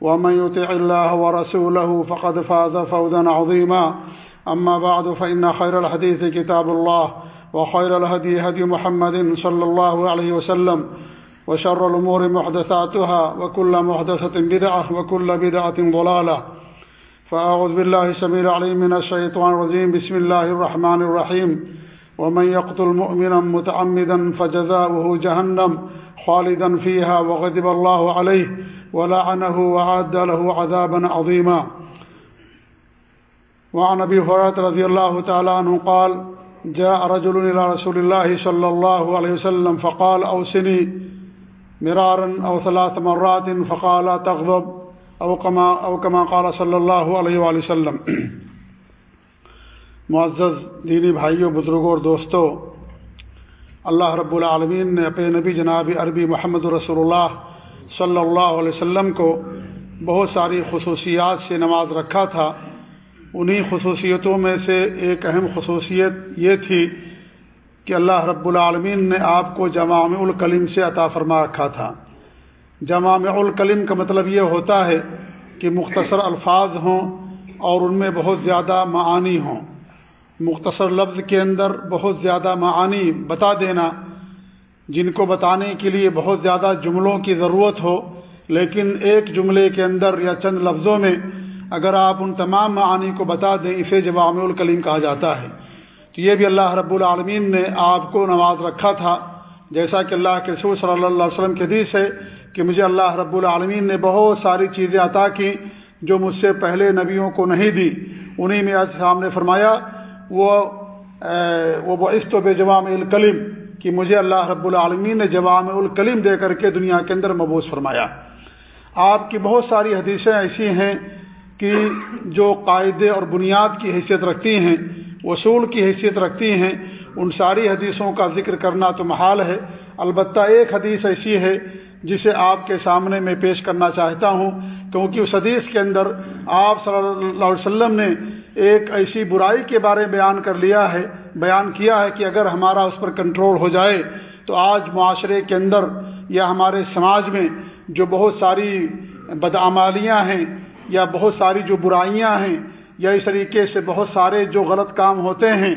ومن يطع الله ورسوله فقد فاز فوزا عظيما. أما بعد، فإن خير الحديث كتاب الله، وخير الهدي هدي محمد صلى الله عليه وسلم، وشر الأمور محدثاتها، وكل محدثة بدعة، وكل بدعة ضلالة. فأعوذ بالله سمير علي من الشيطان الرجيم. بسم الله الرحمن الرحيم. ومن يقتل مؤمنا متعمدا فجزاؤه جهنم خالدا فيها وغضب الله عليه. ولعنه وعاد له عذابا عظيما. وعن أبي هريرة رضي الله تعالى عنه قال جاء رجل إلى رسول الله صلى الله عليه وسلم فقال أوسني مرارا أو ثلاث مرات. فقال تغضب أو كما, أو كما قال صلى الله عليه وآله وسلم. معزز دینی بھائیوں بزرگوں اور دوستوں اللہ رب العالمین نے اپنے نبی جناب عربی محمد رسول اللہ صلی اللہ علیہ وسلم کو بہت ساری خصوصیات سے نواز رکھا تھا۔ انہی خصوصیتوں میں سے ایک اہم خصوصیت یہ تھی کہ اللہ رب العالمین نے آپ کو جمام الکلم سے عطا فرما رکھا تھا۔ جمام الکلم کا مطلب یہ ہوتا ہے کہ مختصر الفاظ ہوں اور ان میں بہت زیادہ معانی ہوں۔ مختصر لفظ کے اندر بہت زیادہ معانی بتا دینا جن کو بتانے کے لیے بہت زیادہ جملوں کی ضرورت ہو، لیکن ایک جملے کے اندر یا چند لفظوں میں اگر آپ ان تمام معانی کو بتا دیں، اسے جوام الکلیم کہا جاتا ہے۔ تو یہ بھی اللہ رب العالمین نے آپ کو نواز رکھا تھا۔ جیسا کہ اللہ کے رسول صلی اللہ علیہ وسلم کے حدیث ہے کہ مجھے اللہ رب العالمین نے بہت ساری چیزیں عطا کی جو مجھ سے پہلے نبیوں کو نہیں دی۔ انہیں میں آج سامنے فرمایا، وہ وہ عشت و بے جوام الکلیم۔ کہ مجھے اللہ رب العالمین نے جوام الکلیم دے کر کے دنیا کے اندر مبوس فرمایا۔ آپ کی بہت ساری حدیثیں ایسی ہیں کہ جو قاعدے اور بنیاد کی حیثیت رکھتی ہیں، اصول کی حیثیت رکھتی ہیں، ان ساری حدیثوں کا ذکر کرنا تو محال ہے۔ البتہ ایک حدیث ایسی ہے جسے آپ کے سامنے میں پیش کرنا چاہتا ہوں، کیونکہ اس حدیث کے اندر آپ صلی اللہ علیہ وسلم نے ایک ایسی برائی کے بارے میں بیان کر لیا ہے، بیان کیا ہے کہ اگر ہمارا اس پر کنٹرول ہو جائے تو آج معاشرے کے اندر یا ہمارے سماج میں جو بہت ساری بدعمالیاں ہیں یا بہت ساری جو برائیاں ہیں یا اس طریقے سے بہت سارے جو غلط کام ہوتے ہیں،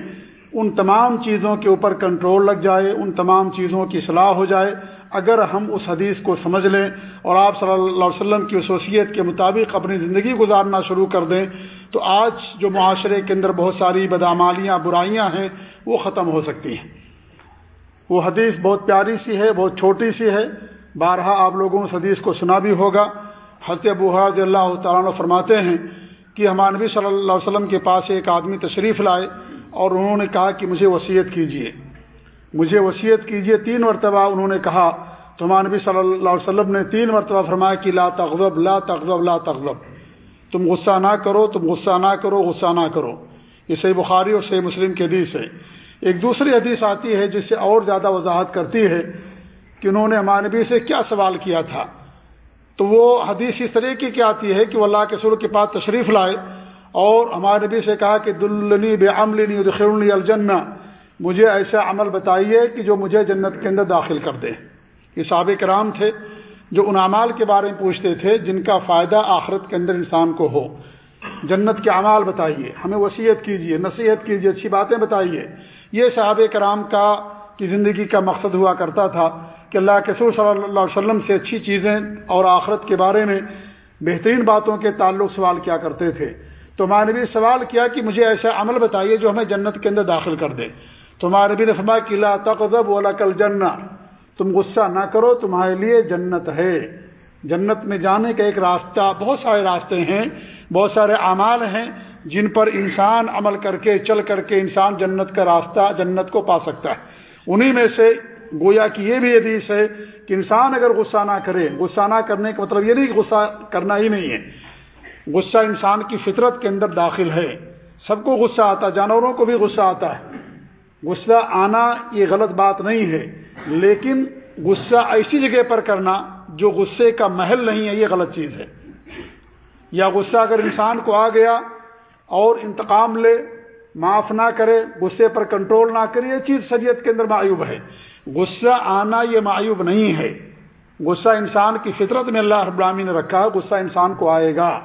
ان تمام چیزوں کے اوپر کنٹرول لگ جائے، ان تمام چیزوں کی صلاح ہو جائے۔ اگر ہم اس حدیث کو سمجھ لیں اور آپ صلی اللہ علیہ وسلم کی اصوصیت کے مطابق اپنی زندگی گزارنا شروع کر دیں، تو آج جو معاشرے کے اندر بہت ساری بدعمالیاں، برائیاں ہیں، وہ ختم ہو سکتی ہیں۔ وہ حدیث بہت پیاری سی ہے، بہت چھوٹی سی ہے۔ بارہا آپ لوگوں اس حدیث کو سنا بھی ہوگا۔ حضرت ابو حاض اللہ تعالیٰ فرماتے ہیں کہ ہمارے نبی صلی اللہ علیہ وسلم کے پاس ایک آدمی تشریف لائے اور انہوں نے کہا کہ مجھے وصیت کیجیے مجھے وصیت کیجیے تین مرتبہ انہوں نے کہا، تو ہمارے نبی صلی اللہ علیہ وسلم نے تین مرتبہ فرمایا کہ لا تغضب لا تغضب لا تغضب۔ تم غصہ نہ کرو، تم غصہ نہ کرو، غصہ نہ کرو۔ یہ صحیح بخاری اور صحیح مسلم کی حدیث ہے۔ ایک دوسری حدیث آتی ہے، جس سے اور زیادہ وضاحت کرتی ہے کہ انہوں نے ہمارے نبی سے کیا سوال کیا تھا۔ تو وہ حدیث اس طریقے کی آتی ہے کہ وہ اللہ کے سر کے پاس تشریف لائے اور ہمارے نبی سے کہا کہ دلنی بے عملنی ادخلنی الجنہ۔ مجھے ایسا عمل بتائیے کہ جو مجھے جنت کے اندر داخل کر دے۔ یہ سابق کرام تھے جو ان اعمال کے بارے میں پوچھتے تھے جن کا فائدہ آخرت کے اندر انسان کو ہو۔ جنت کے اعمال بتائیے، ہمیں وصیت کیجیے نصیحت کیجیے اچھی باتیں بتائیے۔ یہ صحاب کرام کا کی زندگی کا مقصد ہوا کرتا تھا کہ اللہ کے سور صلی اللہ علیہ وسلم سے اچھی چیزیں اور آخرت کے بارے میں بہترین باتوں کے تعلق سوال کیا کرتے تھے۔ تو مانوی سوال کیا کہ مجھے ایسا عمل بتائیے جو ہمیں جنت کے اندر داخل کر دے۔ تو مانوی نے فرمایا کہ لا تقذب ولا کل جنہ تم غصہ نہ کرو، تمہارے لیے جنت ہے۔ جنت میں جانے کا ایک راستہ، بہت سارے راستے ہیں، بہت سارے اعمال ہیں جن پر انسان عمل کر کے، چل کر کے انسان جنت کا راستہ، جنت کو پا سکتا ہے۔ انہی میں سے گویا کہ یہ بھی حدیث ہے کہ انسان اگر غصہ نہ کرے، غصہ نہ کرنے کا مطلب یہ نہیں کہ غصہ کرنا ہی نہیں ہے۔ غصہ انسان کی فطرت کے اندر داخل ہے۔ سب کو غصہ آتا ہے، جانوروں کو بھی غصہ آتا ہے۔ غصہ آنا یہ غلط بات نہیں ہے، لیکن غصہ ایسی جگہ پر کرنا جو غصے کا محل نہیں ہے، یہ غلط چیز ہے۔ یا غصہ اگر انسان کو آ گیا اور انتقام لے، معاف نہ کرے، غصے پر کنٹرول نہ کرے، یہ چیز شریعت کے اندر معیوب ہے۔ غصہ آنا یہ معیوب نہیں ہے۔ غصہ انسان کی فطرت میں اللہ رب العالمین نے رکھا ہے غصہ انسان کو آئے گا۔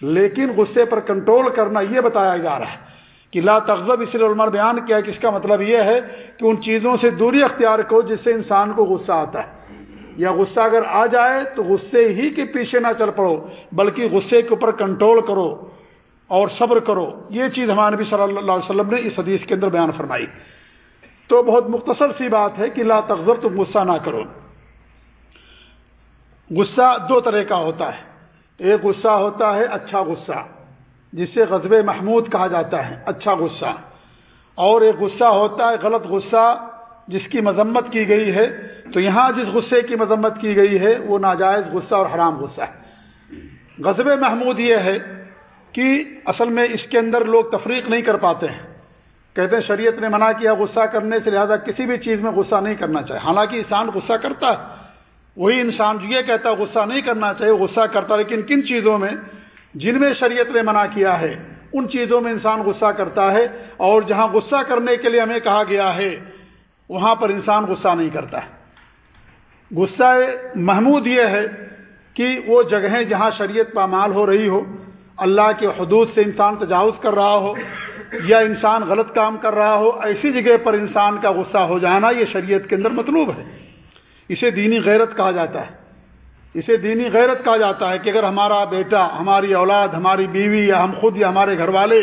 لیکن غصے پر کنٹرول کرنا یہ بتایا جا رہا ہے کہ لا تغضب اس لیے علماء بیان کیا کہ اس کا مطلب یہ ہے کہ ان چیزوں سے دوری اختیار کرو جس سے انسان کو غصہ آتا ہے۔ یا غصہ اگر آ جائے تو غصے ہی کے پیچھے نہ چل پڑو، بلکہ غصے کے اوپر کنٹرول کرو اور صبر کرو۔ یہ چیز ہمارے نبی صلی اللہ علیہ وسلم نے اس حدیث کے اندر بیان فرمائی۔ تو بہت مختصر سی بات ہے کہ لا تغذر تم غصہ نہ کرو۔ غصہ دو طرح کا ہوتا ہے۔ ایک غصہ ہوتا ہے اچھا غصہ۔ جسے غزب محمود کہا جاتا ہے اچھا غصہ۔ اور ایک غصہ ہوتا ہے، غلط غصہ جس کی مذمت کی گئی ہے۔ تو یہاں جس غصے کی مذمت کی گئی ہے، وہ ناجائز غصہ اور حرام غصہ ہے۔ غزب محمود یہ ہے کہ اصل میں اس کے اندر لوگ تفریق نہیں کر پاتے ہیں۔ کہتے ہیں شریعت نے منع کیا غصہ کرنے سے، لہذا کسی بھی چیز میں غصہ نہیں کرنا چاہیے۔ حالانکہ انسان غصہ کرتا ہے۔ وہی انسان یہ کہتا ہے غصہ نہیں کرنا چاہیے، غصہ کرتا لیکن کن چیزوں میں؟ جن میں شریعت نے منع کیا ہے، ان چیزوں میں انسان غصہ کرتا ہے اور جہاں غصہ کرنے کے لیے ہمیں کہا گیا ہے، وہاں پر انسان غصہ نہیں کرتا ہے۔ غصہ محمود یہ ہے کہ وہ جگہیں جہاں شریعت پامال ہو رہی ہو، اللہ کے حدود سے انسان تجاوز کر رہا ہو یا انسان غلط کام کر رہا ہو، ایسی جگہ پر انسان کا غصہ ہو جانا یہ شریعت کے اندر مطلوب ہے۔ اسے دینی غیرت کہا جاتا ہے۔ اسے دینی غیرت کہا جاتا ہے کہ اگر ہمارا بیٹا، ہماری اولاد، ہماری بیوی یا ہم خود یا ہمارے گھر والے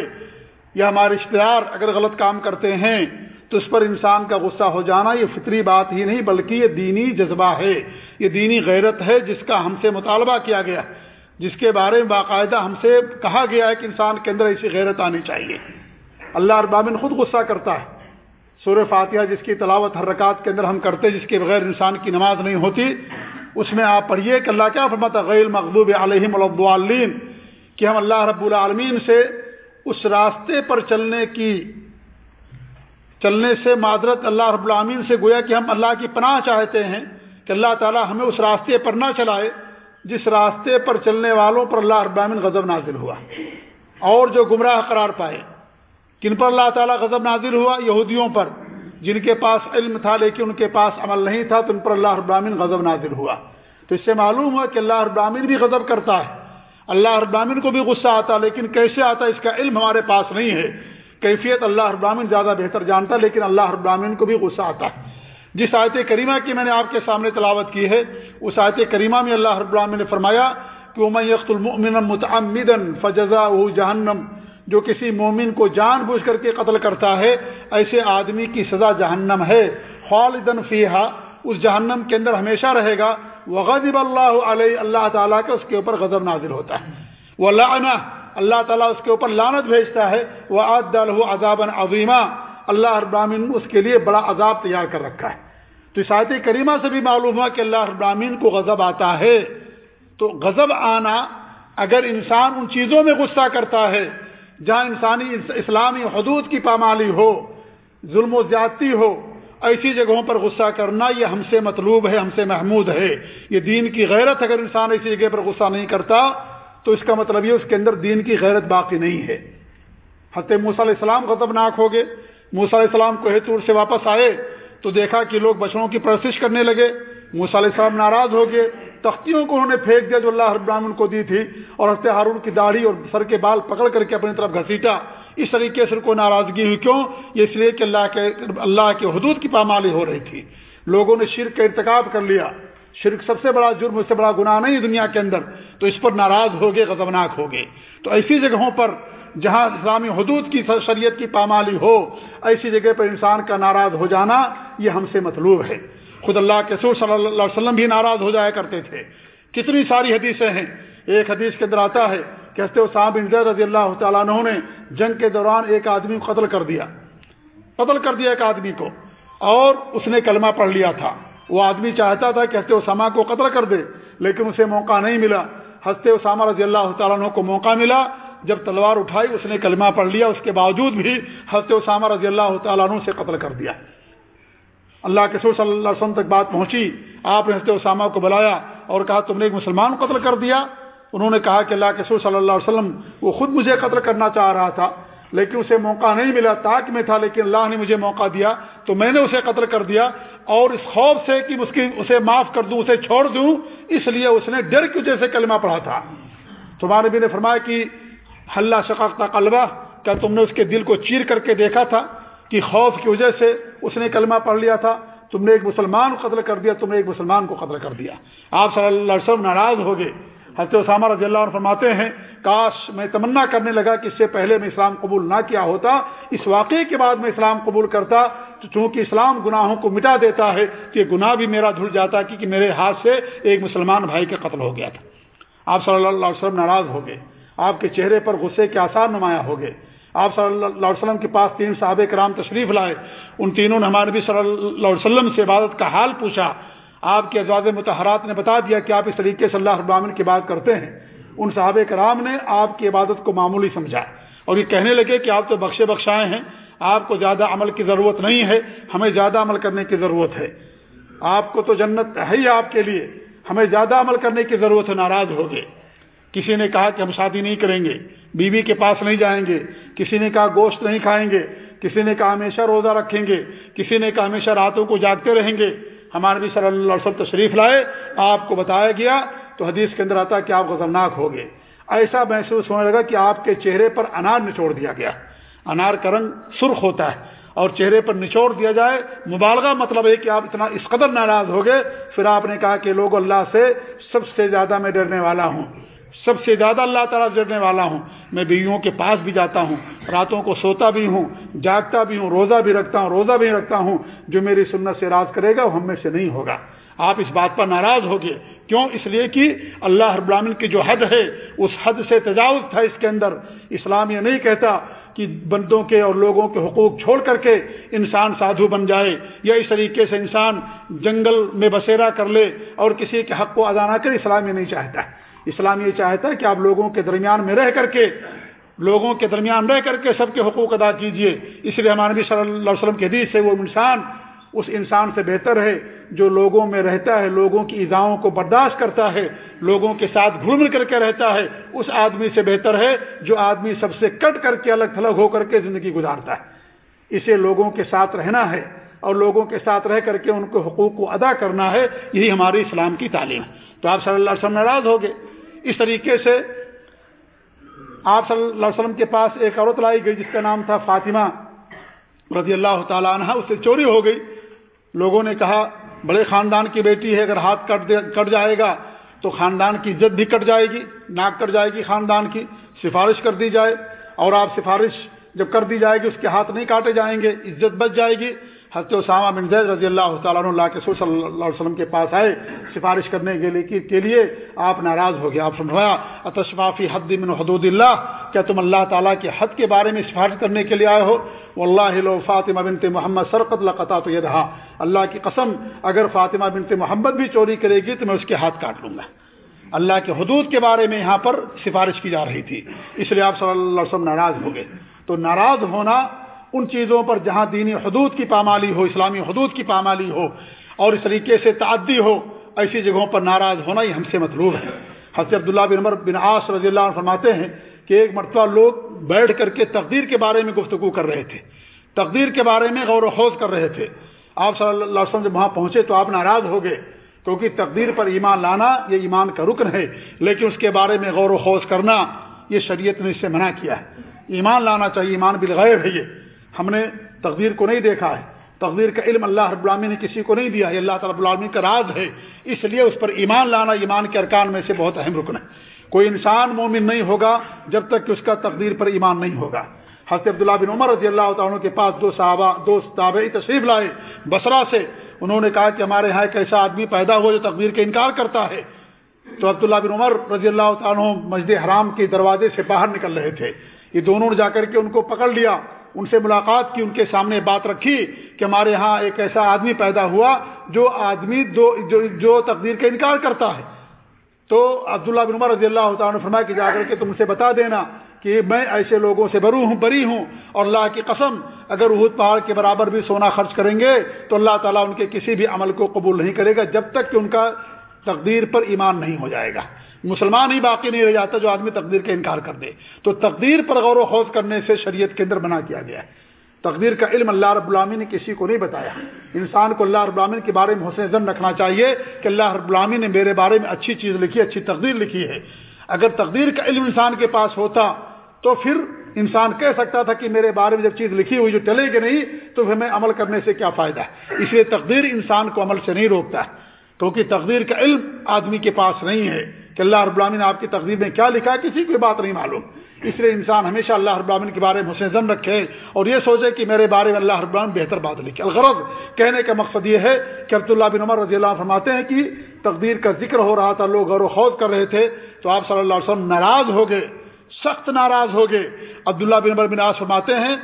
یا ہمارے رشتے دار اگر غلط کام کرتے ہیں تو اس پر انسان کا غصہ ہو جانا یہ فطری بات ہی نہیں، بلکہ یہ دینی جذبہ ہے، یہ دینی غیرت ہے جس کا ہم سے مطالبہ کیا گیا، جس کے بارے میں باقاعدہ ہم سے کہا گیا ہے کہ انسان کے اندر ایسی غیرت آنی چاہیے۔ اللہ اربابن خود غصہ کرتا ہے۔ سور فاتحہ جس کی تلاوت ہر کے اندر ہم کرتے، جس کے بغیر انسان کی نماز نہیں ہوتی اس میں آپ پڑھیے کہ اللہ کیا فرماتا غیر مقبوب علیہم العلین کہ ہم اللہ رب العالمین سے اس راستے پر چلنے کی، چلنے سے معذرت اللہ رب العامین سے گویا کہ ہم اللہ کی پناہ چاہتے ہیں کہ اللہ تعالی ہمیں اس راستے پر نہ چلائے، جس راستے پر چلنے والوں پر اللہ رب العامین غضب نازل ہوا۔ اور جو گمراہ قرار پائے، کن پر اللہ تعالیٰ غضب نازل ہوا؟ یہودیوں پر۔ جن کے پاس علم تھا لیکن ان کے پاس عمل نہیں تھا، تو ان پر اللہ ابراہین غضب نازل ہوا۔ تو اس سے معلوم ہوا کہ اللہ ابراہین بھی غضب کرتا ہے۔ اللہ ابراہین کو بھی غصہ آتا، لیکن کیسے آتا؟ اس کا علم ہمارے پاس نہیں ہے۔ کیفیت اللہ ابراہین زیادہ بہتر جانتا، لیکن اللہ ابراہین کو بھی غصہ آتا۔ ہے جس آیت کریمہ کی میں نے آپ کے سامنے تلاوت کی ہے، اس آیت کریمہ میں اللہ ابراہین نے فرمایا کہ وہ یخت المن متعمدن فجزا جہنم جو کسی مومن کو جان بوجھ کر کے قتل کرتا ہے، ایسے آدمی کی سزا جہنم ہے۔ خالدن فیحا اس جہنم کے اندر ہمیشہ رہے گا۔ وہ اللہ علیہ اللہ تعالیٰ کا اس کے اوپر غضب نازل ہوتا ہے۔ وہ اللہ تعالیٰ اس کے اوپر لانت بھیجتا ہے۔ وہ عاد عذاب عظیمہ اللہ ابراہین اس کے لیے بڑا عذاب تیار کر رکھا ہے۔ تو ساحت کریمہ سے بھی معلوم ہوا کہ اللہ ابراہین کو غضب آتا ہے۔ تو غضب آنا، اگر انسان ان چیزوں میں غصہ کرتا ہے جہاں انسانی اسلامی حدود کی پامالی ہو، ظلم و زیادتی ہو، ایسی جگہوں پر غصہ کرنا یہ ہم سے مطلوب ہے، ہم سے محمود ہے۔ یہ دین کی غیرت اگر انسان ایسی جگہ پر غصہ نہیں کرتا، تو اس کا مطلب یہ اس کے اندر دین کی غیرت باقی نہیں ہے۔ حت موسیٰ علیہ السلام غضبناک ہو گئے۔ موسیٰ علیہ السلام کو ہیتور سے واپس آئے تو دیکھا کہ لوگ بچڑوں کی پرستش کرنے لگے۔ موسیٰ علیہ السلام ناراض ہو گئے۔ تختیوں کو انہوں نے پھینک دیا جو اللہ ابراہن کو دی تھی، اور ہفتے ہارون کی داڑھی اور سر کے بال پکڑ کر کے اپنی طرف گھسیٹا۔ اس طریقے سے کو ناراضگی ہوئی۔ کیوں؟ یہ اس لیے کہ اللہ کے اللہ کے حدود کی پامالی ہو رہی تھی۔ لوگوں نے شرک کا ارتکاب کر لیا۔ شرک سب سے بڑا جرم، اس سے بڑا گناہ نہیں دنیا کے اندر۔ تو اس پر ناراض ہوگے غضبناک ہوگے تو ایسی جگہوں پر جہاں اسلامی حدود کی شریعت کی پامالی ہو، ایسی جگہ پر انسان کا ناراض ہو جانا، یہ ہم سے مطلوب ہے۔ خود اللہ کے سور صلی اللہ علیہ وسلم بھی ناراض ہو جایا کرتے تھے۔ کتنی ساری حدیثیں ہیں۔ ایک حدیث کے اندر آتا ہے کہتے ہو صاحب زید رضی اللہ تعالیٰ عنہ نے جنگ کے دوران ایک آدمی کو قتل کر دیا۔ قتل کر دیا ایک آدمی کو اور اس نے کلمہ پڑھ لیا تھا۔ وہ آدمی چاہتا تھا کہ ہنستے اسامہ کو قتل کر دے، لیکن اسے موقع نہیں ملا۔ ہنستے اسامہ رضی اللہ تعالیٰ عنہ کو موقع ملا۔ جب تلوار اٹھائی، اس نے کلمہ پڑھ لیا۔ اس کے باوجود بھی حضرت اسامہ رضی اللہ تعالیٰ عنہ سے قتل کر دیا۔ اللہ کے سور صلی اللہ علیہ وسلم تک بات پہنچی، آپ نے حضرت اسامہ کو بلایا اور کہا، تم نے ایک مسلمان کو قتل کر دیا؟ انہوں نے کہا کہ اللہ کے سور صلی اللہ علیہ وسلم وہ خود مجھے قتل کرنا چاہ رہا تھا، لیکن اسے موقع نہیں ملا، تاک میں تھا، لیکن اللہ نے مجھے موقع دیا تو میں نے اسے قتل کر دیا اور اس خوف سے کہ اس کی، اسے معاف کر دوں، اسے چھوڑ دوں، اس لیے اس نے ڈر کی وجہ سے کلمہ پڑھا تھا۔ تمہارے بھی نے فرمایا کہ، حلہ شقاق قلبہ کیا تم نے اس کے دل کو چیر کر کے دیکھا تھا کہ خوف کی وجہ سے اس نے کلمہ پڑھ لیا تھا، تم نے ایک مسلمان کو قتل کر دیا، تم نے ایک مسلمان کو قتل کر دیا۔ آپ صلی اللہ علیہ وسلم ناراض ہو گئے۔ حضرت اسامہ رضی اللہ عنہ فرماتے ہیں، کاش میں تمنا کرنے لگا کہ اس سے پہلے میں اسلام قبول نہ کیا ہوتا، اس واقعے کے بعد میں اسلام قبول کرتا، تو چونکہ اسلام گناہوں کو مٹا دیتا ہے کہ گناہ بھی میرا دھل جاتا کہ میرے ہاتھ سے ایک مسلمان بھائی کا قتل ہو گیا تھا۔ آپ صلی اللہ علیہ وسلم ناراض ہو گئے۔ آپ کے چہرے پر غصے کے آثار نمایاں ہو گئے۔ آپ صلی اللہ علیہ وسلم کے پاس تین صحابہ کرام تشریف لائے۔ ان تینوں نے ہمارے نبی صلی اللہ علیہ وسلم سے عبادت کا حال پوچھا۔ آپ کے ازواج متحرات نے بتا دیا کہ آپ اس طریقے سے اللہ ابامن کی بات کرتے ہیں۔ ان صحابہ کرام نے آپ کی عبادت کو معمولی سمجھا اور یہ کہنے لگے کہ آپ تو بخشے بخشائے ہیں۔ آپ کو زیادہ عمل کی ضرورت نہیں ہے، ہمیں زیادہ عمل کرنے کی ضرورت ہے۔ آپ کو تو جنت ہے ہی آپ کے لیے، ہمیں زیادہ عمل کرنے کی ضرورت ہے، ناراض ہو گئے۔ کسی نے کہا کہ ہم شادی نہیں کریں گے، بیوی کے پاس نہیں جائیں گے، کسی نے کہا گوشت نہیں کھائیں گے، کسی نے کہا ہمیشہ روزہ رکھیں گے، کسی نے کہا ہمیشہ راتوں کو جاگتے رہیں گے۔ ہمارے بھی صلی اللہ علیہ وسلم تشریف لائے، آپ کو بتایا گیا تو حدیث کے اندر آتا کہ آپ خطرناک ہو گئے۔ ایسا محسوس ہونے لگا کہ آپ کے چہرے پر انار نچوڑ دیا گیا۔ انار کا رنگ سرخ ہوتا ہے اور چہرے پر نچوڑ دیا جائے، مبالغہ مطلب ہے کہ آپ اتنا اس قدر ناراض ہو گئے۔ پھر آپ نے کہا کہ لوگ اللہ سے سب سے زیادہ میں ڈرنے والا ہوں۔ سب سے زیادہ اللہ تعالیٰ جڑنے والا ہوں۔ میں بیویوں کے پاس بھی جاتا ہوں، راتوں کو سوتا بھی ہوں، جاگتا بھی ہوں، روزہ بھی رکھتا ہوں، روزہ بھی رکھتا ہوں۔ جو میری سنت سے راز کرے گا، وہ ہم میں سے نہیں ہوگا۔ آپ اس بات پر ناراض ہو گئے۔ کیوں؟ اس لیے کہ اللہ رب العالمین کی جو حد ہے، اس حد سے تجاوز تھا اس کے اندر۔ اسلام یہ نہیں کہتا کہ بندوں کے اور لوگوں کے حقوق چھوڑ کر کے انسان سادھو بن جائے، یا اس طریقے سے انسان جنگل میں بسیرا کر لے اور کسی کے حق کو ادا نہ کرے، اسلام یہ نہیں چاہتا۔ اسلام یہ چاہتا ہے کہ آپ لوگوں کے درمیان میں رہ کر کے، لوگوں کے درمیان رہ کر کے سب کے حقوق ادا کیجیے اس لیے ہمارے نبی صلی اللہ علیہ وسلم کے حدیث سے وہ انسان، اس انسان سے بہتر ہے جو لوگوں میں رہتا ہے، لوگوں کی ایزاؤں کو برداشت کرتا ہے، لوگوں کے ساتھ گھل مل کر کے رہتا ہے۔ اس آدمی سے بہتر ہے جو آدمی سب سے کٹ کر کے الگ تھلگ ہو کر کے زندگی گزارتا ہے۔ اسے لوگوں کے ساتھ رہنا ہے اور لوگوں کے ساتھ رہ کر کے ان کے حقوق کو ادا کرنا ہے، یہی ہماری اسلام کی تعلیم ہے۔ تو آپ صلی اللہ علیہ وسلم ناراض ہو گئے۔ اس طریقے سے آپ صلی اللہ علیہ وسلم کے پاس ایک عورت لائی گئی جس کا نام تھا فاطمہ رضی اللہ تعالیٰ عنہ، اس سے چوری ہو گئی۔ لوگوں نے کہا، بڑے خاندان کی بیٹی ہے، اگر ہاتھ کٹ کٹ جائے گا تو خاندان کی عزت بھی کٹ جائے گی، ناک کٹ جائے گی خاندان کی، سفارش کر دی جائے۔ اور آپ سفارش جب کر دی جائے گی، اس کے ہاتھ نہیں کاٹے جائیں گے، عزت بچ جائے گی۔ حضرت اسامہ بن زید رضی اللہ تعالیٰ عنہ اللہ کے سور صلی اللہ علیہ وسلم کے پاس آئے، سفارش کرنے کے لیے آپ ناراض ہو گئے، آپ سمجھوایا اتشفافی حد من حدود اللہ؟ کیا تم اللہ تعالیٰ کے حد کے بارے میں سفارش کرنے کے لیے آئے ہو؟ وہ اللہ فاطمہ بنت محمد سرقت القطع تو یہ رہا اللہ کی قسم، اگر فاطمہ بنت محمد بھی چوری کرے گی تو میں اس کے ہاتھ کاٹ لوں گا۔ اللہ کے حدود کے بارے میں یہاں پر سفارش کی جا رہی تھی، اس لیے آپ صلی اللہ علیہ وسلم ناراض ہو گئے۔ تو ناراض ہونا ان چیزوں پر جہاں دینی حدود کی پامالی ہو، اسلامی حدود کی پامالی ہو، اور اس طریقے سے تعدی ہو، ایسی جگہوں پر ناراض ہونا ہی ہم سے مطلوب ہے۔ حضرت عبداللہ بن عمر بن عاص رضی اللہ عنہ فرماتے ہیں کہ ایک مرتبہ لوگ بیٹھ کر کے تقدیر کے بارے میں گفتگو کر رہے تھے۔ تقدیر کے بارے میں غور و خوض کر رہے تھے۔ آپ صلی اللہ علیہ وسلم جب وہاں پہنچے تو آپ ناراض ہو گئے، کیونکہ تقدیر پر ایمان لانا یہ ایمان کا رکن ہے، لیکن اس کے بارے میں غور و خوض کرنا یہ شریعت نے اس سے منع کیا ہے۔ ایمان لانا چاہیے، ایمان بالغیر ہے یہ۔ ہم نے تقدیر کو نہیں دیکھا ہے۔ تقدیر کا علم اللہ رب العالمین نے کسی کو نہیں دیا یہ اللہ تعالیٰ العالمین کا راز ہے۔ اس لیے اس پر ایمان لانا، ایمان کے ارکان میں سے بہت اہم رکن ہے۔ کوئی انسان مومن نہیں ہوگا جب تک کہ اس کا تقدیر پر ایمان نہیں ہوگا۔ حضرت عبداللہ بن عمر رضی اللہ تعالیٰ کے پاس دو صحابہ، دو تابعی تشریف لائے بسرا سے۔ انہوں نے کہا کہ ہمارے یہاں ایک ایسا آدمی پیدا ہو جو تقدیر کا انکار کرتا ہے۔ تو عبداللہ بن عمر رضی اللہ تعالیٰ مسجد حرام کے دروازے سے باہر نکل رہے تھے۔ یہ دونوں نے جا کر کے ان کو پکڑ لیا۔ ان سے ملاقات کی ان کے سامنے بات رکھی کہ ہمارے ہاں ایک ایسا آدمی پیدا ہوا جو آدمی دو جو, جو تقدیر کا انکار کرتا ہے۔ تو عبداللہ بن عمر رضی اللہ تعالیٰ نے فرمایا کہ جا کر کے تم سے بتا دینا کہ میں ایسے لوگوں سے برو ہوں بری ہوں اور اللہ کی قسم اگر اہد پہاڑ کے برابر بھی سونا خرچ کریں گے تو اللہ تعالیٰ ان کے کسی بھی عمل کو قبول نہیں کرے گا جب تک کہ ان کا تقدیر پر ایمان نہیں ہو جائے گا۔ مسلمان ہی باقی نہیں رہ جاتا جو آدمی تقدیر کا انکار کر دے۔ تو تقدیر پر غور و خوض کرنے سے شریعت کے اندر بنا کیا گیا ہے۔ تقدیر کا علم اللہ رب العالمین نے کسی کو نہیں بتایا۔ انسان کو اللہ رب العالمین کے بارے میں حسن زن رکھنا چاہیے کہ اللہ رب العالمین نے میرے بارے میں اچھی چیز لکھی اچھی تقدیر لکھی ہے۔ اگر تقدیر کا علم انسان کے پاس ہوتا تو پھر انسان کہہ سکتا تھا کہ میرے بارے میں جب چیز لکھی ہوئی جو چلے گی نہیں تو پھر میں عمل کرنے سے کیا فائدہ ہے؟ اس لیے تقدیر انسان کو عمل سے نہیں روکتا۔ ہے کیونکہ تقدیر کا علم آدمی کے پاس نہیں ہے کہ اللہ رب العالمین نے آپ کی تقدیر میں کیا لکھا ہے، کسی کو بات نہیں معلوم۔ اس لیے انسان ہمیشہ اللہ رب العالمین کے بارے میں حسن رکھے اور یہ سوچے کہ میرے بارے میں اللہ رب العالمین بہتر بات لکھے۔ الغرض کہنے کا مقصد یہ ہے کہ عبداللہ بن عمر رضی اللہ فرماتے ہیں کہ تقدیر کا ذکر ہو رہا تھا، لوگ غور و خوض کر رہے تھے۔ تو آپ صلی اللہ علیہ وسلم ناراض ہو گئے، سخت ناراض ہو گئے۔ عبداللہ بن عمر بن آس فرماتے ہیں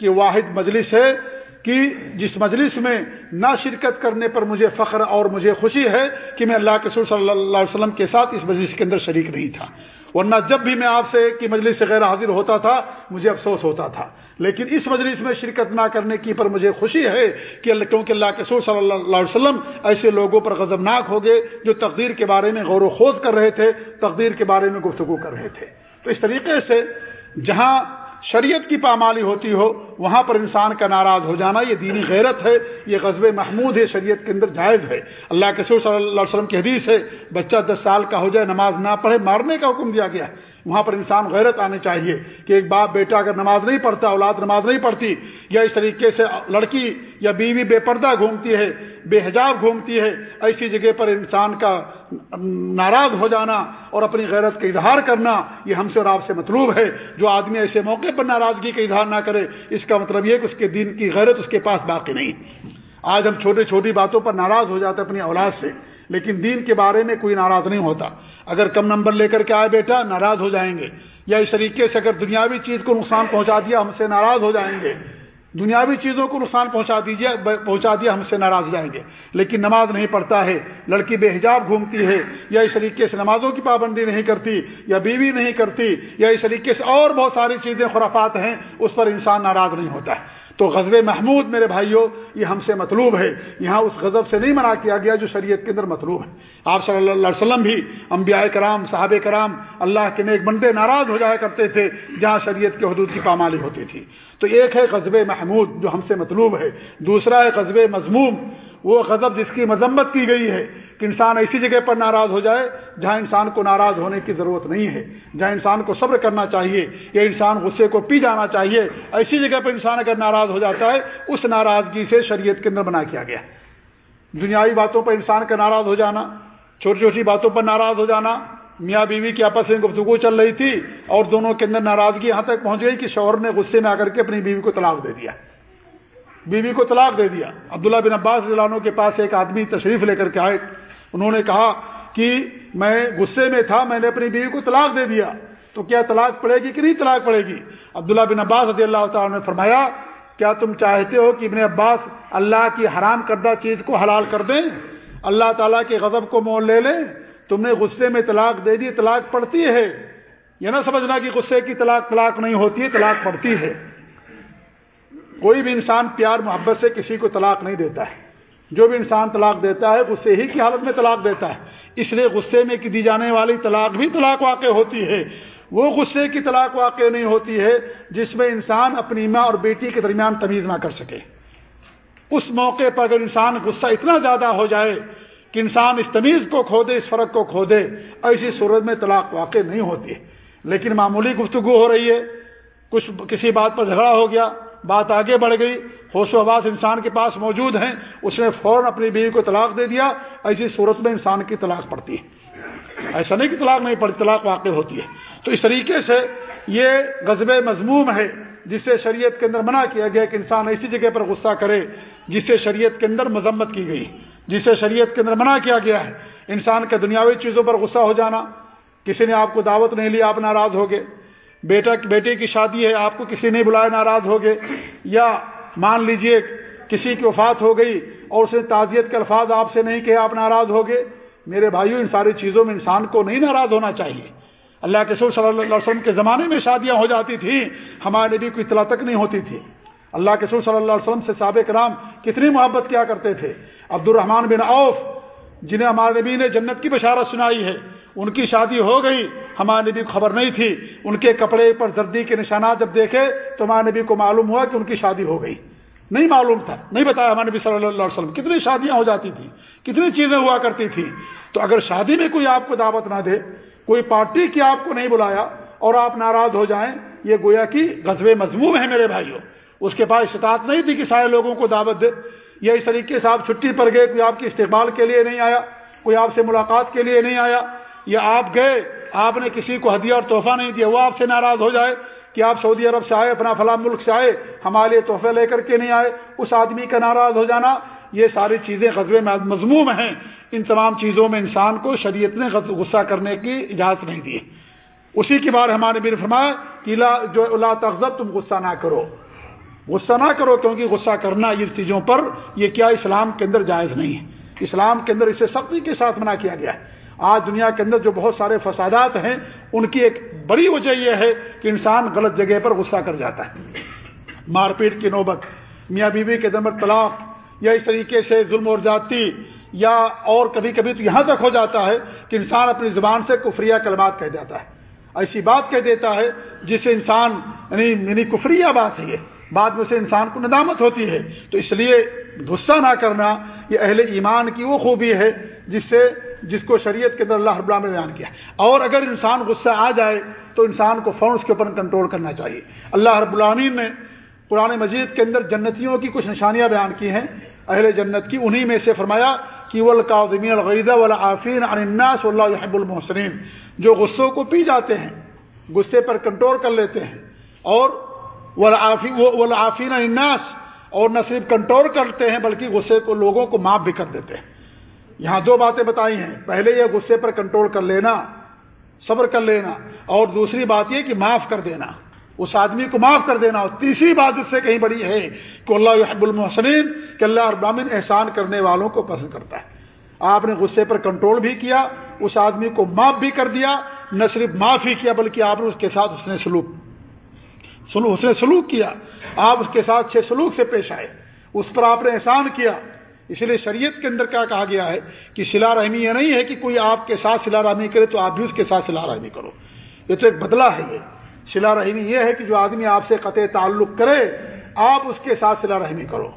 کہ واحد مجلس ہے کہ جس مجلس میں نہ شرکت کرنے پر مجھے فخر اور مجھے خوشی ہے کہ میں اللہ کے سور صلی اللہ علیہ وسلم کے ساتھ اس مجلس کے اندر شریک نہیں تھا۔ ورنہ جب بھی میں آپ سے کی مجلس سے غیر حاضر ہوتا تھا، مجھے افسوس ہوتا تھا۔ لیکن اس مجلس میں شرکت نہ کرنے کی پر مجھے خوشی ہے کہ اللہ، کیونکہ اللہ کے سور صلی اللہ علیہ وسلم ایسے لوگوں پر غضبناک ہو گئے جو تقدیر کے بارے میں غور و خوض کر رہے تھے، تقدیر کے بارے میں گفتگو کر رہے تھے۔ تو اس طریقے سے جہاں شریعت کی پامالی ہوتی ہو وہاں پر انسان کا ناراض ہو جانا، یہ دینی غیرت ہے، یہ غزب محمود ہے، شریعت کے اندر جائز ہے۔ اللہ کے سور صلی اللہ علیہ وسلم کی حدیث ہے، بچہ دس سال کا ہو جائے، نماز نہ پڑھے، مارنے کا حکم دیا گیا ہے۔ وہاں پر انسان غیرت آنی چاہیے کہ ایک باپ بیٹا اگر نماز نہیں پڑھتا، اولاد نماز نہیں پڑھتی، یا اس طریقے سے لڑکی یا بیوی بے پردہ گھومتی ہے، بے حجاب گھومتی ہے، ایسی جگہ پر انسان کا ناراض ہو جانا اور اپنی غیرت کا اظہار کرنا، یہ ہم سے اور آپ سے مطلوب ہے۔ جو آدمی ایسے موقع پر ناراضگی کا اظہار نہ کرے، اس کا مطلب یہ کہ اس کے دین کی غیرت اس کے پاس باقی نہیں۔ آج ہم چھوٹے چھوٹی باتوں پر ناراض ہو جاتے اپنی اولاد سے، لیکن دین کے بارے میں کوئی ناراض نہیں ہوتا۔ اگر کم نمبر لے کر کے آئے بیٹا، ناراض ہو جائیں گے۔ یا اس طریقے سے اگر دنیاوی چیز کو نقصان پہنچا دیا، ہم سے ناراض ہو جائیں گے۔ دنیاوی چیزوں کو نقصان پہنچا دیجیے پہنچا دیا، ہم سے ناراض جائیں گے۔ لیکن نماز نہیں پڑھتا ہے، لڑکی بے حجاب گھومتی ہے، یا اس طریقے سے نمازوں کی پابندی نہیں کرتی، یا بیوی نہیں کرتی، یا اس طریقے سے اور بہت ساری چیزیں خرافات ہیں، اس پر انسان ناراض نہیں ہوتا ہے۔ تو غزب محمود میرے بھائیوں یہ ہم سے مطلوب ہے۔ یہاں اس غضب سے نہیں منع کیا گیا جو شریعت کے اندر مطلوب ہے۔ آپ صلی اللہ علیہ وسلم بھی، انبیاء کرام صحاب کرام، اللہ کے نیک بندے ناراض ہو جایا کرتے تھے جہاں شریعت کے حدود کی پامالی ہوتی تھی۔ تو ایک ہے غزب محمود جو ہم سے مطلوب ہے، دوسرا ہے غزب مضموم وہ غضب جس کی مذمت کی گئی ہے کہ انسان ایسی جگہ پر ناراض ہو جائے جہاں انسان کو ناراض ہونے کی ضرورت نہیں ہے، جہاں انسان کو صبر کرنا چاہیے یا انسان غصے کو پی جانا چاہیے، ایسی جگہ پر انسان اگر ناراض ہو جاتا ہے، اس ناراضگی سے شریعت کے اندر بنا کیا گیا۔ دنیاوی باتوں پر انسان کا ناراض ہو جانا، چھوٹی چھوٹی باتوں پر ناراض ہو جانا، میاں بیوی کی آپس میں گفتگو چل رہی تھی اور دونوں کے اندر ناراضگی یہاں تک پہنچ گئی کہ شوہر نے غصے میں آ کر کے اپنی بیوی کو طلاق دے دیا۔ بیوی کو طلاق دے دیا۔ عبداللہ بن عباس عنہ کے پاس ایک آدمی تشریف لے کر کے آئے۔ انہوں نے کہا کہ میں غصے میں تھا، میں نے اپنی بیوی کو طلاق دے دیا۔ تو کیا طلاق پڑے گی کہ نہیں طلاق پڑے گی؟ عبداللہ بن عباس رضی اللہ تعالیٰ نے فرمایا، کیا تم چاہتے ہو کہ ابن عباس اللہ کی حرام کردہ چیز کو حلال کر دیں؟ اللہ تعالیٰ کے غضب کو مول لے لیں۔ تم نے غصے میں طلاق دے دی، طلاق پڑتی ہے۔ یہ نہ سمجھنا کہ غصے کی طلاق طلاق نہیں ہوتی ہے، طلاق پڑتی ہے۔ کوئی بھی انسان پیار محبت سے کسی کو طلاق نہیں دیتا ہے۔ جو بھی انسان طلاق دیتا ہے، غصے ہی کی حالت میں طلاق دیتا ہے۔ اس لیے غصے میں دی جانے والی طلاق بھی طلاق واقع ہوتی ہے۔ وہ غصے کی طلاق واقع نہیں ہوتی ہے جس میں انسان اپنی ماں اور بیٹی کے درمیان تمیز نہ کر سکے۔ اس موقع پر اگر انسان غصہ اتنا زیادہ ہو جائے کہ انسان اس تمیز کو کھو دے اس فرق کو کھو دے ایسی صورت میں طلاق واقع نہیں ہوتی لیکن معمولی گفتگو ہو رہی ہے، کچھ کسی بات پر جھگڑا ہو گیا بات آگے بڑھ گئی، ہوش و آواز انسان کے پاس موجود ہیں، اس نے فوراً اپنی بیوی کو طلاق دے دیا، ایسی صورت میں انسان کی طلاق پڑتی ہے۔ ایسا نہیں کہ طلاق نہیں پڑتی، طلاق واقع ہوتی ہے۔ تو اس طریقے سے یہ غزب مضموم ہے جس سے شریعت کے اندر منع کیا گیا کہ انسان ایسی جگہ پر غصہ کرے جس سے شریعت کے اندر مذمت کی گئی۔ جس سے شریعت کے اندر منع کیا گیا ہے، انسان کے دنیاوی چیزوں پر غصہ ہو جانا، کسی نے آپ کو دعوت نہیں لی، آپ ناراض ہو گئے۔ بیٹا بیٹے کی شادی ہے، آپ کو کسی نے بلایا ناراض ہو گئے، یا مان لیجیے کسی کی وفات ہو گئی اور اس نے تعزیت کے الفاظ آپ سے نہیں کہے، آپ ناراض ہو گئے۔ میرے بھائیوں ان ساری چیزوں میں انسان کو نہیں ناراض ہونا چاہیے۔ اللہ کے سور صلی اللہ علیہ وسلم کے زمانے میں شادیاں ہو جاتی تھیں، ہمارے نبی کو اطلاع تک نہیں ہوتی تھی۔ اللہ کے سور صلی اللہ علیہ وسلم سے سابق رام کتنی محبت کیا کرتے تھے۔ عبد الرحمان بن عوف، جنہیں ہمارے نبی نے جنت کی بشارت سنائی ہے، ان کی شادی ہو گئی ہمارے نبی کو خبر نہیں تھی، ان کے کپڑے پر زردی کے نشانات جب دیکھے تو ہمارے نبی کو معلوم ہوا کہ ان کی شادی ہو گئی۔ نہیں معلوم تھا، نہیں بتایا ہمارے نبی صلی اللہ علیہ وسلم۔ کتنی شادیاں ہو جاتی تھیں، کتنی چیزیں ہوا کرتی تھی تو اگر شادی میں کوئی آپ کو دعوت نہ دے، کوئی پارٹی کی آپ کو نہیں بلایا اور آپ ناراض ہو جائیں، یہ گویا کی غزب مضموم ہے میرے بھائیوں۔ اس کے پاس استطاعت نہیں تھی کہ سارے لوگوں کو دعوت دے۔ یا اس طریقے سے آپ چھٹی پر گئے، کوئی آپ کی استقبال کے لیے نہیں آیا، کوئی آپ سے ملاقات کے لیے نہیں آیا، یا آپ گئے آپ نے کسی کو ہدیہ اور تحفہ نہیں دیا، وہ آپ سے ناراض ہو جائے کہ آپ سعودی عرب سے آئے، اپنا فلاں ملک سے آئے، ہمارے لیے تحفے لے کر کے نہیں آئے، اس آدمی کا ناراض ہو جانا، یہ ساری چیزیں غزب مضموم ہیں۔ ان تمام چیزوں میں انسان کو شریعت نے غصہ کرنے کی اجازت نہیں دی۔ اسی کے بعد ہمارے بھی فرمایا کہ جو اللہ تغذب تم غصہ نہ کرو۔ غصہ نہ کرو کیونکہ غصہ کرنا ان چیزوں پر، یہ کیا اسلام کے اندر جائز نہیں ہے۔ اسلام کے اندر اسے سختی کے ساتھ منع کیا گیا ہے۔ آج دنیا کے اندر جو بہت سارے فسادات ہیں، ان کی ایک بڑی وجہ یہ ہے کہ انسان غلط جگہ پر غصہ کر جاتا ہے۔ مار پیٹ کی نوبت، میاں بیوی کے دمر طلاق، یا اس طریقے سے ظلم اور جاتی یا اور کبھی کبھی تو یہاں تک ہو جاتا ہے کہ انسان اپنی زبان سے کفریہ کلمات کہہ جاتا ہے۔ ایسی بات کہہ دیتا ہے جس سے انسان یعنی یعنی کفریہ بات ہے یہ۔ بعد میں سے انسان کو ندامت ہوتی ہے۔ تو اس لیے غصہ نہ کرنا، یہ اہل ایمان کی وہ خوبی ہے جس سے جس کو شریعت کے اندر اللہ رب نے بیان کیا اور اگر انسان غصہ آ جائے، تو انسان کو فون اس کے اوپر کنٹرول کرنا چاہیے۔ اللہ رب العامین نے قرآن مجید کے اندر جنتیوں کی کچھ نشانیاں بیان کی ہیں۔ اہل جنت کی انہی میں سے فرمایا کہ ولقاظمین الغیدہ والعافین عن الناس واللہ يحب المحسنین جو غصوں کو پی جاتے ہیں، غصے پر کنٹرول کر لیتے ہیں۔ اور والعافین عن الناس۔ اور نہ صرف کنٹرول کرتے ہیں، بلکہ غصے کو لوگوں کو معاف بھی کر دیتے ہیں۔ یہاں دو باتیں بتائی ہیں۔ پہلے یہ غصے پر کنٹرول کر لینا، صبر کر لینا، اور دوسری بات یہ کہ معاف کر دینا۔ اس آدمی کو معاف کر دینا۔ اور تیسری بات اس سے کہیں بڑی ہے کہ اللہ یحب المحسنین، کہ اللہ ابامن احسان کرنے والوں کو پسند کرتا ہے۔ آپ نے غصے پر کنٹرول بھی کیا، اس آدمی کو معاف بھی کر دیا، نہ صرف معاف ہی کیا، بلکہ آپ نے اس کے ساتھ اس نے سلوک اس نے سلوک کیا۔ آپ اس کے ساتھ اچھے سلوک سے پیش آئے۔ اس پر آپ نے احسان کیا۔ اس لیے شریعت کے اندر کیا کہا گیا ہے کہ سلا رحمی یہ نہیں ہے کہ کوئی آپ کے ساتھ سلا رحمی کرے تو آپ بھی اس کے ساتھ سلا رحمی کرو۔ یہ تو ایک بدلہ ہے یہ۔ سلا رحمی یہ ہے کہ جو آدمی آپ سے قطع تعلق کرے، آپ اس کے ساتھ سلا رحمی کرو۔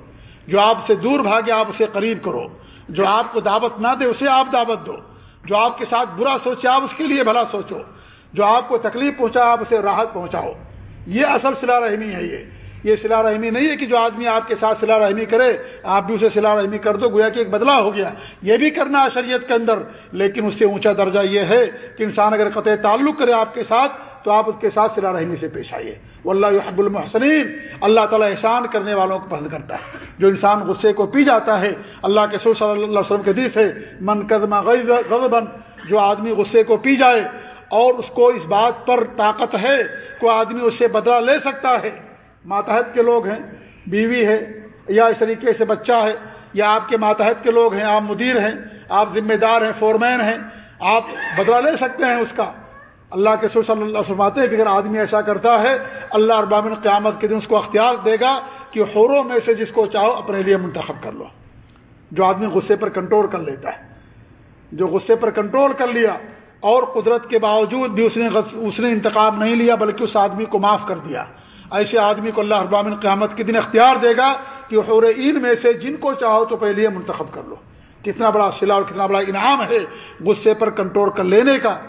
جو آپ سے دور بھاگے، آپ اسے قریب کرو۔ جو آپ کو دعوت نہ دے، اسے آپ دعوت دو۔ جو آپ کے ساتھ برا سوچے، آپ اس کے لیے بھلا سوچو۔ جو آپ کو تکلیف پہنچا آپ اسے راحت پہنچاؤ۔ یہ اصل سلا رحمی ہے یہ۔ یہ سلا رحمی نہیں ہے کہ جو آدمی آپ کے ساتھ سلا رحمی کرے، آپ بھی اسے سلا رحمی کر دو، گویا کہ ایک بدلا ہو گیا۔ یہ بھی کرنا شریعت کے اندر، لیکن اس سے اونچا درجہ یہ ہے کہ انسان اگر قطع تعلق کرے آپ کے ساتھ، تو آپ اس کے ساتھ سلا رحمی سے پیش آئیے۔ وہ اللہ حب المحسنین۔ اللہ تعالیٰ احسان کرنے والوں کو پسند کرتا ہے۔ جو انسان غصے کو پی جاتا ہے، اللہ کے سور صلی اللہ علیہ وسلم کے دیس ہے، من قدمہ غضبن جو آدمی غصے کو پی جائے اور اس کو اس بات پر طاقت ہے کو آدمی اس سے بدلا لے سکتا ہے۔ ماتحت کے لوگ ہیں، بیوی ہے یا اس طریقے سے بچہ ہے، یا آپ کے ماتحت کے لوگ ہیں، آپ مدیر ہیں، آپ ذمہ دار ہیں، فورمین ہیں، آپ بدلا لے سکتے ہیں اس کا۔ اللہ کے سر صلی اللہ فرماتے ہیں کہ اگر آدمی ایسا کرتا ہے، اللہ اربامن قیامت کے دن اس کو اختیار دے گا کہ حوروں میں سے جس کو چاہو اپنے لیے منتخب کر لو۔ جو آدمی غصے پر کنٹرول کر لیتا ہے، جو غصے پر کنٹرول کر لیا اور قدرت کے باوجود بھی اس نے اس نے انتخاب نہیں لیا، بلکہ اس آدمی کو معاف کر دیا۔ ایسے آدمی کو اللہ ابامن قیامت کے دن اختیار دے گا کہ حور عید میں سے جن کو چاہو تو پہلے منتخب کر لو۔ کتنا بڑا صلاح اور کتنا بڑا انعام ہے غصے پر کنٹرول کر لینے کا۔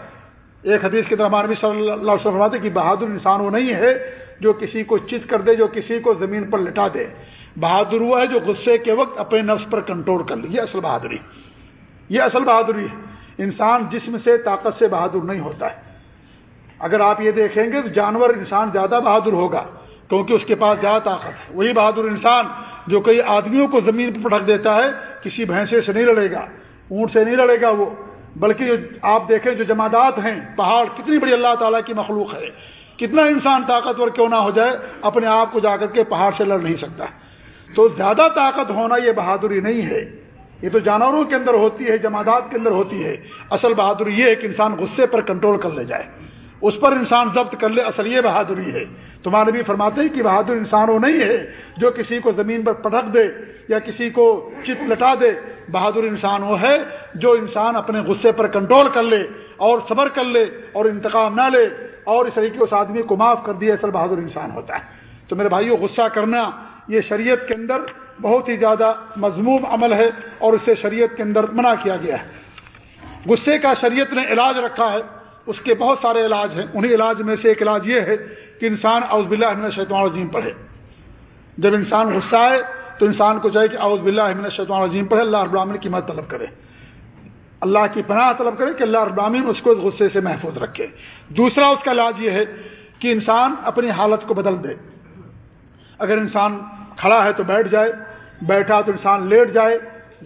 ایک حدیث کے درمان بھی صلی اللہ علیہ وسلم کہ بہادر انسان وہ نہیں ہے جو کسی کو چت کر دے، جو کسی کو زمین پر لٹا دے۔ بہادر وہ ہے جو غصے کے وقت اپنے نفس پر کنٹرول کر لے۔ یہ اصل بہادری۔ یہ اصل بہادری ہے۔ انسان جسم سے طاقت سے بہادر نہیں ہوتا ہے۔ اگر آپ یہ دیکھیں گے تو جانور انسان زیادہ بہادر ہوگا، کیونکہ اس کے پاس زیادہ طاقت ہے۔ وہی بہادر انسان جو کئی آدمیوں کو زمین پر پٹک دیتا ہے، کسی بھینسے سے نہیں لڑے گا، اونٹ سے نہیں لڑے گا وہ۔ بلکہ جو آپ دیکھیں جو جمادات ہیں، پہاڑ، کتنی بڑی اللہ تعالیٰ کی مخلوق ہے۔ کتنا انسان طاقتور کیوں نہ ہو جائے، اپنے آپ کو جا کر کے پہاڑ سے لڑ نہیں سکتا۔ تو زیادہ طاقت ہونا یہ بہادری نہیں ہے۔ یہ تو جانوروں کے اندر ہوتی ہے، جمادات کے اندر ہوتی ہے۔ اصل بہادری یہ ہے کہ انسان غصے پر کنٹرول کر لے جائے۔ اس پر انسان ضبط کر لے، اصل یہ بہادری ہے۔ تمہارے بھی فرماتے ہیں کہ بہادر انسان وہ نہیں ہے جو کسی کو زمین پر پٹک دے یا کسی کو چت لٹا دے۔ بہادر انسان وہ ہے جو انسان اپنے غصے پر کنٹرول کر لے اور صبر کر لے اور انتقام نہ لے اور اس طریقے اس آدمی کو معاف کر دیا، اصل بہادر انسان ہوتا ہے۔ تو میرے بھائیوں غصہ کرنا یہ شریعت کے اندر بہت ہی زیادہ مضموم عمل ہے اور اسے شریعت کے اندر منع کیا گیا ہے۔ غصے کا شریعت نے علاج رکھا ہے۔ اس کے بہت سارے علاج ہیں۔ انہیں علاج میں سے ایک علاج یہ ہے کہ انسان اوز بلّہ احمد شیطان العظیم پڑھے۔ جب انسان غصہ آئے تو انسان کو چاہے کہ اوز بلّہ احمد شیطان العظیم پڑھے، اللہ ابراہین کی مدد طلب کرے۔ اللہ کی پناہ طلب کرے کہ اللہ ابراہین اس کو اس غصے سے محفوظ رکھے۔ دوسرا اس کا علاج یہ ہے کہ انسان اپنی حالت کو بدل دے۔ اگر انسان کھڑا ہے تو بیٹھ جائے، بیٹھا تو انسان لیٹ جائے۔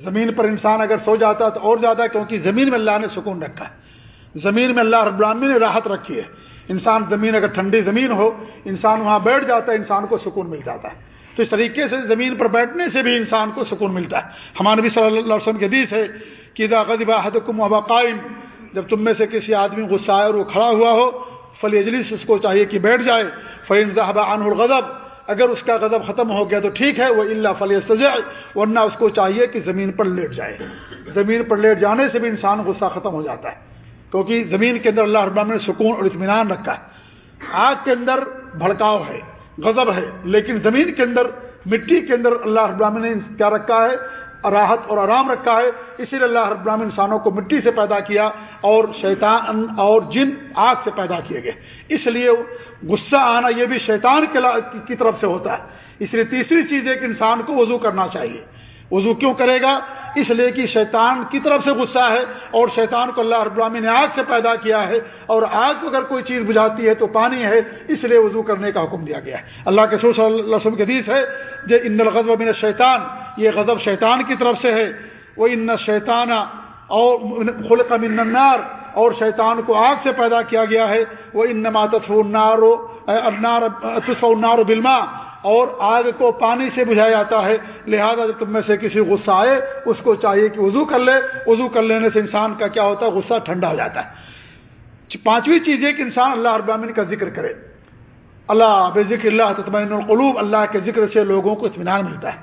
زمین پر انسان اگر سو جاتا تو اور زیادہ، کیونکہ زمین میں اللہ نے سکون رکھا ہے۔ زمین میں اللہ رب العالمین نے راحت رکھی ہے۔ انسان زمین اگر ٹھنڈی زمین ہو، انسان وہاں بیٹھ جاتا ہے، انسان کو سکون مل جاتا ہے۔ تو اس طریقے سے زمین پر بیٹھنے سے بھی انسان کو سکون ملتا ہے۔ ہمارے بھی صلی اللہ علیہ وسلم کے حدیث ہے کہ غذبہ حدکم وبا قائم، جب تم میں سے کسی آدمی غصہ آئے اور وہ کھڑا ہوا ہو فلی اجلیس اس کو چاہیے کہ بیٹھ جائے۔ فعین صاحبہ عن الغضب، اگر اس کا غضب ختم ہو گیا تو ٹھیک ہے وہ اللہ فلی سجا ورنہ اس کو چاہیے کہ زمین پر لیٹ جائے۔ زمین پر لیٹ جانے سے بھی انسان غصہ ختم ہو جاتا ہے۔ کیونکہ زمین کے اندر اللہ ابام نے سکون اور اطمینان رکھا ہے۔ آگ کے اندر بھڑکاؤ ہے، غضب ہے، لیکن زمین کے اندر، مٹی کے اندر اللہ ابراہین نے کیا رکھا ہے؟ راحت اور آرام رکھا ہے۔ اسی لیے اللہ ابراہین انسانوں کو مٹی سے پیدا کیا اور شیطان اور جن آگ سے پیدا کیے گئے۔ اس لیے غصہ آنا یہ بھی شیطان کی طرف سے ہوتا ہے۔ اس لیے تیسری چیز ہے کہ انسان کو وضو کرنا چاہیے۔ وضو کیوں کرے گا؟ اس لیے کہ شیطان کی طرف سے غصہ ہے اور شیطان کو اللہ رب العالمین نے آگ سے پیدا کیا ہے اور آگ اگر کوئی چیز بجھاتی ہے تو پانی ہے، اس لیے وضو کرنے کا حکم دیا گیا ہے۔ اللہ کے صلی اللہ علیہ وسلم کے حدیث ہے جو ان الغضب من شیطان یہ غضب شیطان کی طرف سے ہے۔ وہ ان شیطان اور خلق من النار اور شیطان کو آگ سے پیدا کیا گیا ہے۔ وہ ان نماتف النار بلما اور آگ کو پانی سے بجھایا جاتا ہے۔ لہذا جب تم میں سے کسی غصہ آئے، اس کو چاہیے کہ وضو کر لے۔ وضو کر لینے سے انسان کا کیا ہوتا ہے؟ غصہ ٹھنڈا ہو جاتا ہے۔ پانچویں چیز یہ کہ انسان اللہ ابامن کا ذکر کرے۔ اللہ بے ذکر، اللہ تطمین القلوب، اللہ کے ذکر سے لوگوں کو اطمینان ملتا ہے۔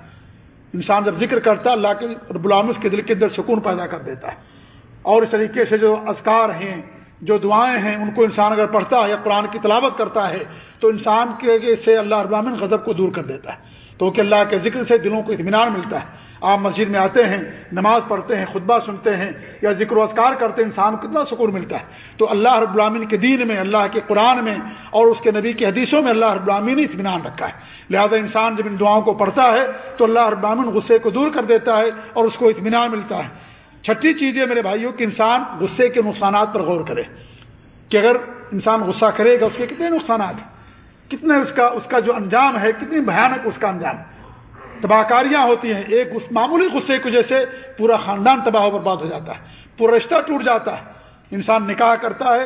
انسان جب ذکر کرتا ہے، اللہ کے غلامس کے دل کے اندر سکون پیدا کر دیتا ہے۔ اور اس طریقے سے جو اذکار ہیں، جو دعائیں ہیں، ان کو انسان اگر پڑھتا ہے یا قرآن کی تلاوت کرتا ہے، تو انسان کے سے اللہ ابامن غضب کو دور کر دیتا ہے۔ تو کہ اللہ کے ذکر سے دلوں کو اطمینان ملتا ہے۔ آپ مسجد میں آتے ہیں، نماز پڑھتے ہیں، خطبہ سنتے ہیں یا ذکر و اذکار کرتے ہیں، انسان کو کتنا سکون ملتا ہے۔ تو اللہ رب العامن کے دین میں، اللہ کے قرآن میں اور اس کے نبی کی حدیثوں میں اللہ رب العامن نے اطمینان رکھا ہے۔ لہذا انسان جب ان دعاؤں کو پڑھتا ہے، تو اللہ رب العامن غصے کو دور کر دیتا ہے اور اس کو اطمینان ملتا ہے۔ چھٹی چیز ہے میرے بھائیوں کہ انسان غصے کے نقصانات پر غور کرے کہ اگر انسان غصہ کرے گا، اس کے کتنے نقصانات ہیں؟ کتنے اس کا اس کا جو انجام ہے، کتنی بھیانک اس کا انجام تباہ کاریاں ہوتی ہیں، ایک اس معمولی غصے کی وجہ سے پورا خاندان تباہ و برباد ہو جاتا ہے، پورا رشتہ ٹوٹ جاتا ہے۔ انسان نکاح کرتا ہے،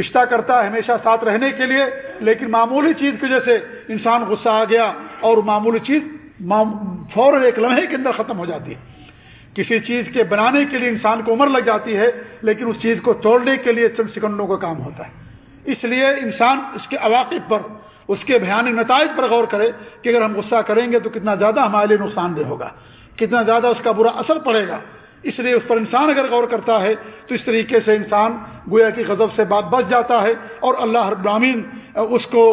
رشتہ کرتا ہے ہمیشہ ساتھ رہنے کے لیے، لیکن معمولی چیز کی وجہ سے انسان غصہ آ گیا اور معمولی چیز فوراً ایک لمحے کے اندر ختم ہو جاتی ہے۔ کسی چیز کے بنانے کے لیے انسان کو عمر لگ جاتی ہے، لیکن اس چیز کو توڑنے کے لیے چند سیکنڈوں کا کام ہوتا ہے۔ اس لیے انسان اس کے عواقب پر، اس کے بھیانک نتائج پر غور کرے کہ اگر ہم غصہ کریں گے تو کتنا زیادہ ہمارے لیے نقصان دہ ہوگا، کتنا زیادہ اس کا برا اثر پڑے گا۔ اس لیے اس پر انسان اگر غور کرتا ہے تو اس طریقے سے انسان گویا کی غضب سے بات بچ جاتا ہے اور اللہ ابراہین اس کو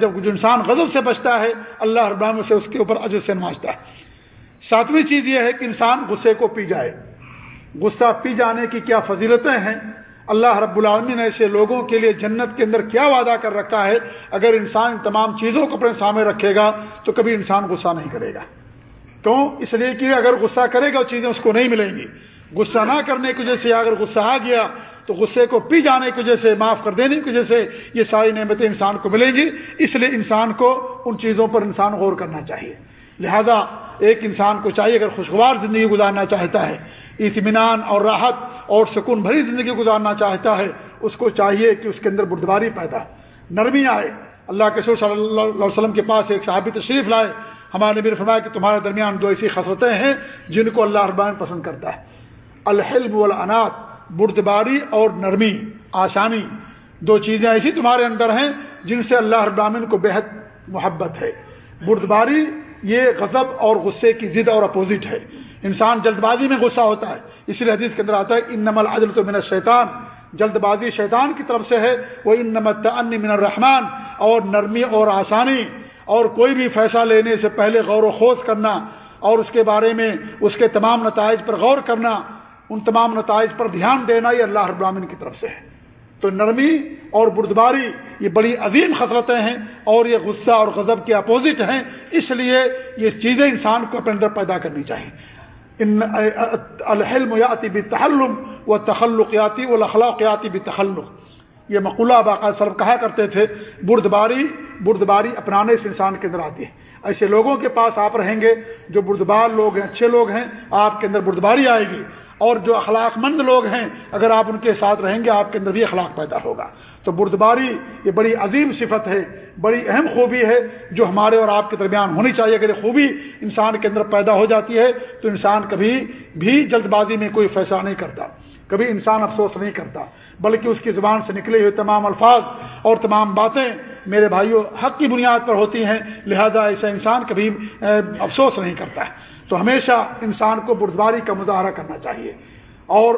جب انسان غضب سے بچتا ہے، اللہ ابراہین سے اس کے اوپر عجر سے نمازتا ہے۔ ساتویں چیز یہ ہے کہ انسان غصے کو پی جائے۔ غصہ پی جانے کی کیا فضیلتیں ہیں؟ اللہ رب العالمین ایسے لوگوں کے لیے جنت کے اندر کیا وعدہ کر رکھا ہے؟ اگر انسان تمام چیزوں کو اپنے سامنے رکھے گا تو کبھی انسان غصہ نہیں کرے گا۔ کیوں؟ اس لیے کہ اگر غصہ کرے گا چیزیں اس کو نہیں ملیں گی۔ غصہ نہ کرنے کی وجہ سے اگر غصہ آ گیا تو غصے کو پی جانے کی وجہ سے، معاف کر دینے کی وجہ سے یہ ساری نعمتیں انسان کو ملیں گی۔ اس لیے انسان کو ان چیزوں پر انسان غور کرنا چاہیے۔ لہذا ایک انسان کو چاہیے اگر خوشگوار زندگی گزارنا چاہتا ہے، اطمینان اور راحت اور سکون بھری زندگی گزارنا چاہتا ہے، اس کو چاہیے کہ اس کے اندر بردباری پیدا۔ نرمی آئے۔ اللہ کے صلی اللہ علیہ وسلم کے پاس ایک صحابی تشریف لائے۔ ہمارے نبی فرمایا کہ تمہارے درمیان دو ایسی خسرتیں ہیں جن کو اللہ ربان پسند کرتا ہے۔ الحلم والانات بردباری اور نرمی، آسانی۔ دو چیزیں ایسی تمہارے اندر ہیں جن سے اللہ ابامن کو بےحد محبت ہے۔ بردباری یہ غضب اور غصے کی ضد اور اپوزٹ ہے۔ انسان جلد بازی میں غصہ ہوتا ہے۔ اسی لیے حدیث کے اندر آتا ہے ان نمل عدل تو من شیطان جلد بازی شیطان کی طرف سے ہے۔ وہ ان نمت ان من الرحمان اور نرمی اور آسانی۔ اور کوئی بھی فیصلہ لینے سے پہلے غور و خوض کرنا۔ اور اس کے بارے میں اس کے تمام نتائج پر غور کرنا۔ ان تمام نتائج پر دھیان دینا یہ اللہ ابراہین کی طرف سے ہے۔ تو نرمی اور بردباری یہ بڑی عظیم خطرتیں ہیں اور یہ غصہ اور غضب کے اپوزٹ ہیں۔ اس لیے یہ چیزیں انسان کو اپنے اندر پیدا کرنی چاہیے۔ ان، الحلم یاتی بھی تحلم و تخلقیاتی و اخلاقیاتی بھی تخلق یہ مقولہ باقاعدہ سرف کہا کرتے تھے، بردباری بردباری اپنانے سے انسان کے اندر آتی ہے۔ ایسے لوگوں کے پاس آپ رہیں گے جو بردبار لوگ ہیں، اچھے لوگ ہیں، آپ کے اندر بردباری آئے گی۔ اور جو اخلاق مند لوگ ہیں، اگر آپ ان کے ساتھ رہیں گے، آپ کے اندر بھی اخلاق پیدا ہوگا۔ تو بردباری یہ بڑی عظیم صفت ہے، بڑی اہم خوبی ہے جو ہمارے اور آپ کے درمیان ہونی چاہیے۔ اگر یہ خوبی انسان کے اندر پیدا ہو جاتی ہے، تو انسان کبھی بھی جلد بازی میں کوئی فیصلہ نہیں کرتا، کبھی انسان افسوس نہیں کرتا، بلکہ اس کی زبان سے نکلے ہوئے تمام الفاظ اور تمام باتیں میرے بھائیوں حق کی بنیاد پر ہوتی ہیں، لہذا ایسا انسان کبھی افسوس نہیں کرتا۔ ہے تو ہمیشہ انسان کو بردباری کا مظاہرہ کرنا چاہیے۔ اور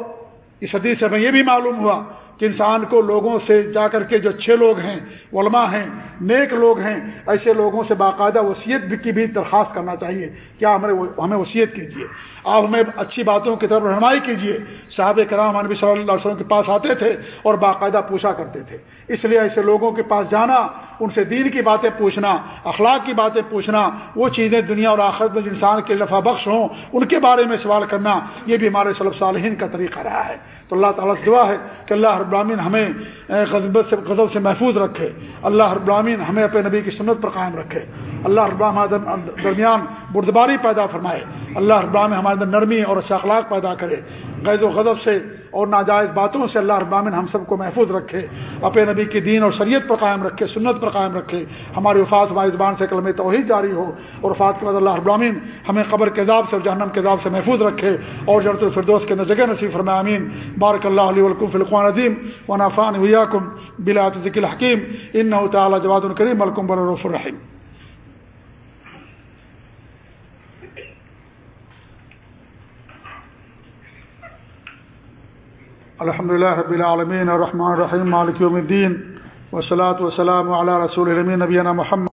اس حدیث سے ہمیں یہ بھی معلوم ہوا کہ انسان کو لوگوں سے جا کر کے جو اچھے لوگ ہیں، علماء ہیں، نیک لوگ ہیں، ایسے لوگوں سے باقاعدہ وصیت کی بھی درخواست کرنا چاہیے۔ کیا ہمیں ہمیں وصیت کیجیے۔ آپ ہمیں اچھی باتوں کی طرف رہنمائی کیجیے۔ صاحب کرام نبی صلی اللہ علیہ وسلم کے پاس آتے تھے اور باقاعدہ پوچھا کرتے تھے۔ اس لیے ایسے لوگوں کے پاس جانا ان سے دین کی باتیں پوچھنا، اخلاق کی باتیں پوچھنا، وہ چیزیں دنیا اور آخرت میں انسان کے لفا بخش ہوں، ان کے بارے میں سوال کرنا، یہ بھی ہمارے صلب صالحین کا طریقہ رہا ہے۔ تو اللہ تعالیٰ سے دعا ہے کہ اللہ ہر براہین ہمیں غذبت سے، غضب سے محفوظ رکھے۔ اللہ ہر براہین ہمیں اپنے نبی کی سنت پر قائم رکھے۔ اللہ ابراہم درمیان بردباری پیدا فرمائے۔ اللہ ابراہم ہمارے اندر نرمی اور اچھا اخلاق پیدا کرے۔ غیر و غضب سے اور ناجائز باتوں سے اللہ ابامن ہم سب کو محفوظ رکھے، اپنے نبی کی دین اور شریعت پر قائم رکھے، سنت پر قائم رکھے، ہماری وفات ہماری زبان سے کلم توحید جاری ہو اور وفات کے بعد اللہ ابامین ہمیں قبر کے عذاب سے اور جہنم کے عذاب سے محفوظ رکھے اور جرت الفردوس کے اندر جگہ نصیب فرما امین بارک اللہ علیہ ولکم فلقان عظیم و نافان ویاکم بلا ذکل حکیم ان تعالیٰ جواد الکریم ملکم بالرف الرحیم۔ الحمد لله رب العالمين الرحمن الرحيم مالك يوم الدين والصلاة والسلام على رسول الأمين نبينا محمد